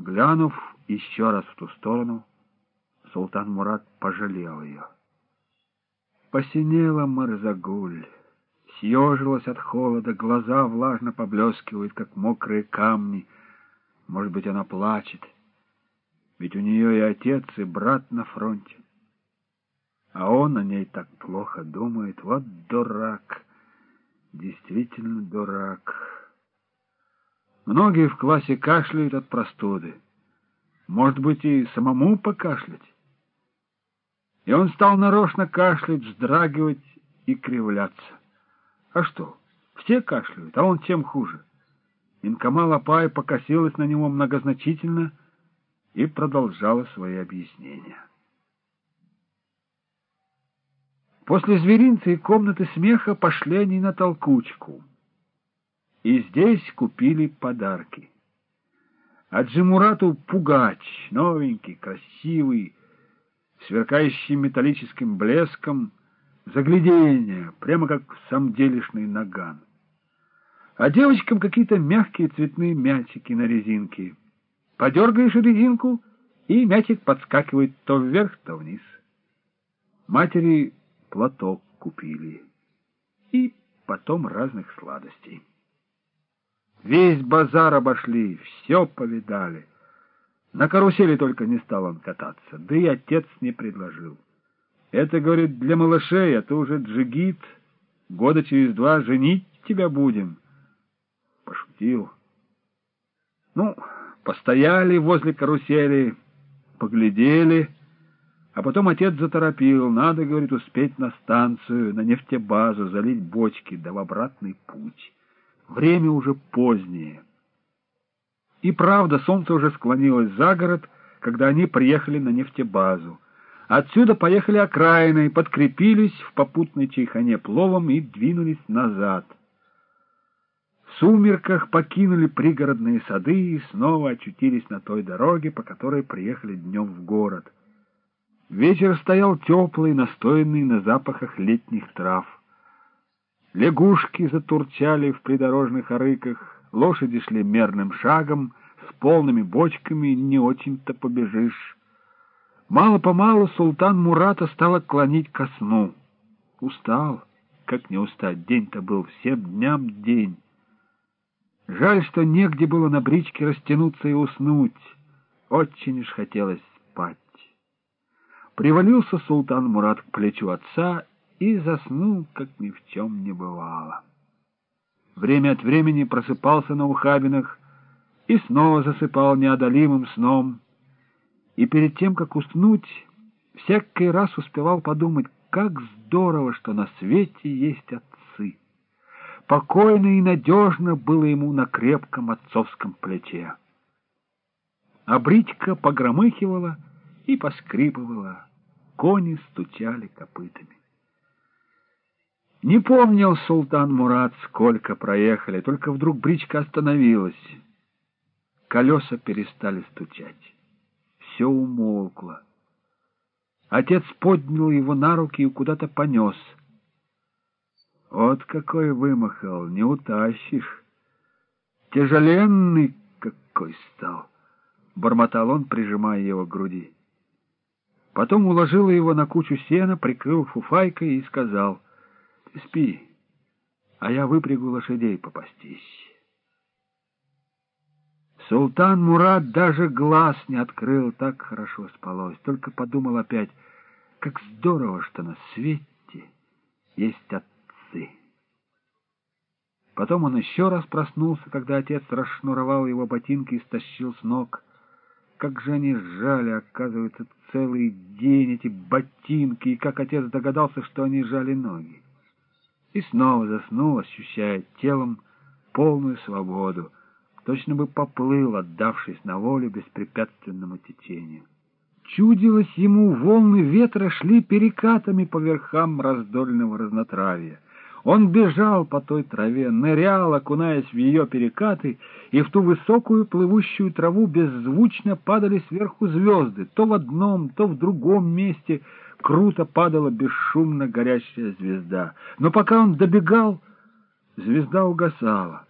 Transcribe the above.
Глянув еще раз в ту сторону, султан Мурат пожалел ее. Посинела Марзагуль, съежилась от холода, глаза влажно поблескивают, как мокрые камни. Может быть, она плачет, ведь у нее и отец, и брат на фронте. А он о ней так плохо думает. Вот дурак, действительно дурак. Многие в классе кашляют от простуды. Может быть, и самому покашлять. И он стал нарочно кашлять, вздрагивать и кривляться. А что, все кашляют, а он тем хуже. Инкамал Апай покосилась на него многозначительно и продолжала свои объяснения. После зверинца и комнаты смеха пошли они на толкучку. И здесь купили подарки. А Джимурату пугач, новенький, красивый, сверкающий металлическим блеском, загляденье, прямо как самделишный наган. А девочкам какие-то мягкие цветные мячики на резинке. Подергаешь резинку, и мячик подскакивает то вверх, то вниз. Матери платок купили и потом разных сладостей. Весь базар обошли, все повидали. На карусели только не стал он кататься, да и отец не предложил. Это, говорит, для малышей, а ты уже джигит. Года через два женить тебя будем. Пошутил. Ну, постояли возле карусели, поглядели, а потом отец заторопил. Надо, говорит, успеть на станцию, на нефтебазу, залить бочки, да в обратный путь. Время уже позднее. И правда, солнце уже склонилось за город, когда они приехали на нефтебазу. Отсюда поехали окраиной, подкрепились в попутной чайхане пловом и двинулись назад. В сумерках покинули пригородные сады и снова очутились на той дороге, по которой приехали днем в город. Вечер стоял теплый, настоянный на запахах летних трав. Лягушки затурчали в придорожных арыках, лошади шли мерным шагом, с полными бочками не очень-то побежишь. Мало-помалу султан Мурата стал клонить ко сну. Устал, как не устать, день-то был всем дням день. Жаль, что негде было на бричке растянуться и уснуть. Очень уж хотелось спать. Привалился султан Мурат к плечу отца и заснул, как ни в чем не бывало. Время от времени просыпался на ухабинах и снова засыпал неодолимым сном. И перед тем, как уснуть, всякий раз успевал подумать, как здорово, что на свете есть отцы. Покойно и надежно было ему на крепком отцовском плече. А бричка погромыхивала и поскрипывала, кони стучали копытами. Не помнил султан Мурат, сколько проехали, только вдруг бричка остановилась. Колеса перестали стучать. Все умолкло. Отец поднял его на руки и куда-то понес. Вот какой вымахал, не утащишь. Тяжеленный какой стал, — бормотал он, прижимая его к груди. Потом уложил его на кучу сена, прикрыл фуфайкой и сказал — спи, а я выпрягу лошадей попастись. Султан Мурат даже глаз не открыл, так хорошо спалось, только подумал опять, как здорово, что на свете есть отцы. Потом он еще раз проснулся, когда отец расшнуровал его ботинки и стащил с ног. Как же они сжали, оказывается, целый день эти ботинки, и как отец догадался, что они жали ноги и снова заснул, ощущая телом полную свободу, точно бы поплыл, отдавшись на волю беспрепятственному течению. Чудилось ему, волны ветра шли перекатами по верхам раздольного разнотравья. Он бежал по той траве, нырял, окунаясь в ее перекаты, и в ту высокую плывущую траву беззвучно падали сверху звезды, то в одном, то в другом месте — круто падала бесшумно горящая звезда. Но пока он добегал, звезда угасала.